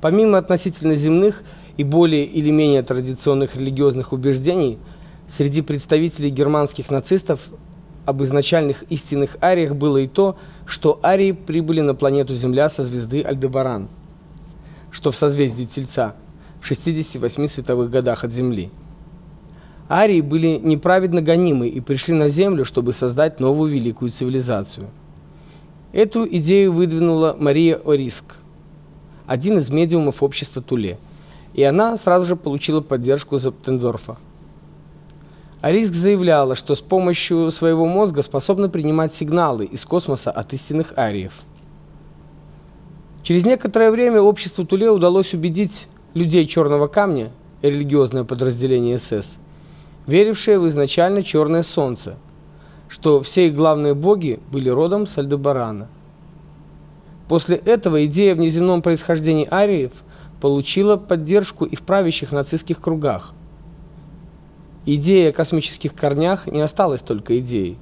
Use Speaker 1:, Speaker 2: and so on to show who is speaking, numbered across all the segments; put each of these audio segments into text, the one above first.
Speaker 1: Помимо относительно земных и более или менее традиционных религиозных убеждений, среди представителей германских нацистов об изначальных истинных ариях было и то, что арии прибыли на планету Земля со звезды Альдебаран, что в созвездии Тельца, в 68 световых годах от Земли. Арии были неправедно гонимы и пришли на Землю, чтобы создать новую великую цивилизацию. Эту идею выдвинула Мария Ориск, один из медиумов общества Туле, и она сразу же получила поддержку Заптендорфа. Ариск заявляла, что с помощью своего мозга способна принимать сигналы из космоса от истинных ариев. Через некоторое время обществу Туле удалось убедить людей Черного камня, религиозное подразделение СС, верившее в изначально черное солнце, что все их главные боги были родом с Альдебарана. После этого идея в неземном происхождении ариев получила поддержку и в правящих нацистских кругах. Идея о космических корнях не осталась только идеей.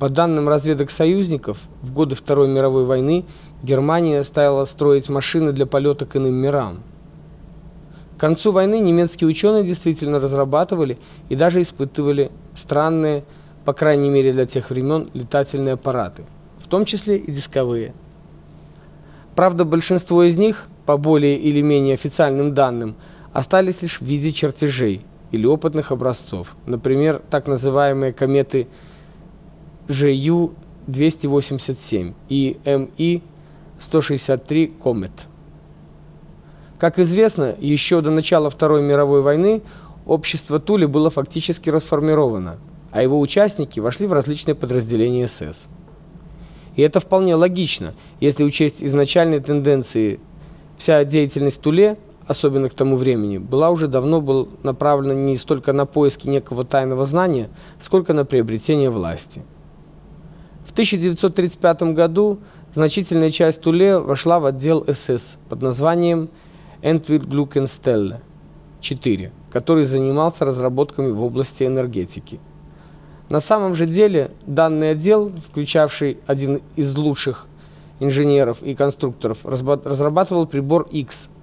Speaker 1: По данным разведок союзников, в годы Второй мировой войны Германия стала строить машины для полета к иным мирам. К концу войны немецкие ученые действительно разрабатывали и даже испытывали странные, по крайней мере для тех времен, летательные аппараты, в том числе и дисковые. Правда, большинство из них, по более или менее официальным данным, остались лишь в виде чертежей – или опытных образцов. Например, так называемые кометы JU-287 и МИ-163 Комет. Как известно, еще до начала Второй мировой войны общество Тули было фактически расформировано, а его участники вошли в различные подразделения СС. И это вполне логично, если учесть изначальные тенденции. Вся деятельность Туле особенно к тому времени, была уже давно был направлена не столько на поиски некого тайного знания, сколько на приобретение власти. В 1935 году значительная часть Туле вошла в отдел СС под названием Entwicklungsstelle 4, который занимался разработками в области энергетики. На самом же деле данный отдел, включавший один из лучших инженеров и конструкторов, разрабатывал прибор X –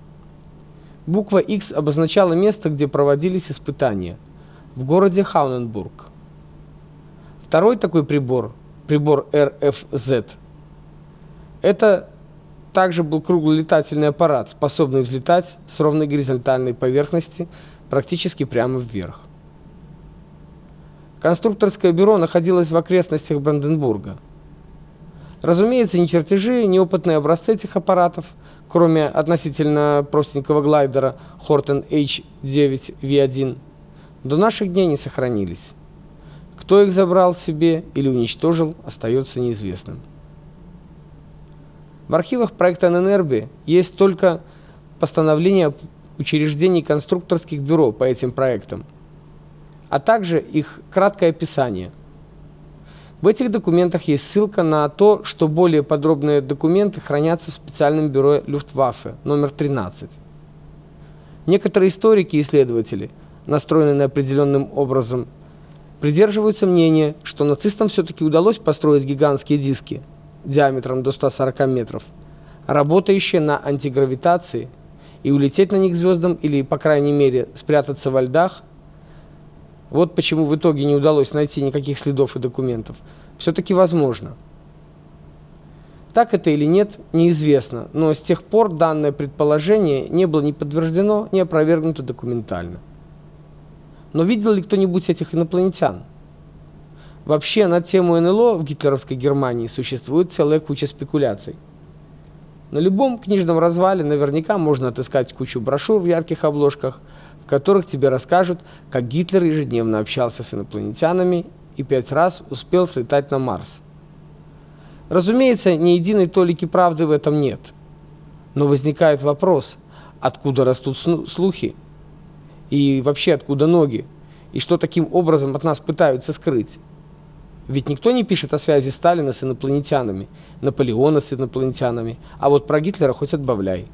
Speaker 1: Буква X обозначала место, где проводились испытания в городе Хауненбург. Второй такой прибор, прибор RFZ, это также был круглый летательный аппарат, способный взлетать с ровной горизонтальной поверхности практически прямо вверх. Конструкторское бюро находилось в окрестностях Бранденбурга. Разумеется, ни чертежи, ни опытные образцы этих аппаратов – кроме относительно простенького глайдера Horten H9V1, до наших дней не сохранились. Кто их забрал себе или уничтожил, остается неизвестным. В архивах проекта ННРБ есть только постановления учреждений конструкторских бюро по этим проектам, а также их краткое описание – в этих документах есть ссылка на то, что более подробные документы хранятся в специальном бюро Люфтваффе номер 13. Некоторые историки и исследователи, настроенные определенным образом, придерживаются мнения, что нацистам все-таки удалось построить гигантские диски диаметром до 140 метров, работающие на антигравитации, и улететь на них к или, по крайней мере, спрятаться во льдах вот почему в итоге не удалось найти никаких следов и документов. Все-таки возможно. Так это или нет, неизвестно, но с тех пор данное предположение не было ни подтверждено, ни опровергнуто документально. Но видел ли кто-нибудь этих инопланетян? Вообще на тему НЛО в гитлеровской Германии существует целая куча спекуляций. На любом книжном развале наверняка можно отыскать кучу брошюр в ярких обложках – которых тебе расскажут, как Гитлер ежедневно общался с инопланетянами и пять раз успел слетать на Марс. Разумеется, ни единой толики правды в этом нет. Но возникает вопрос, откуда растут слухи? И вообще откуда ноги? И что таким образом от нас пытаются скрыть? Ведь никто не пишет о связи Сталина с инопланетянами, Наполеона с инопланетянами, а вот про Гитлера хоть отбавляй.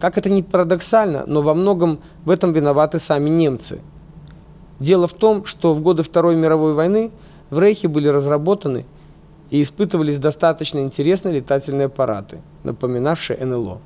Speaker 1: Как это ни парадоксально, но во многом в этом виноваты сами немцы. Дело в том, что в годы Второй мировой войны в Рейхе были разработаны и испытывались достаточно интересные летательные аппараты, напоминавшие НЛО.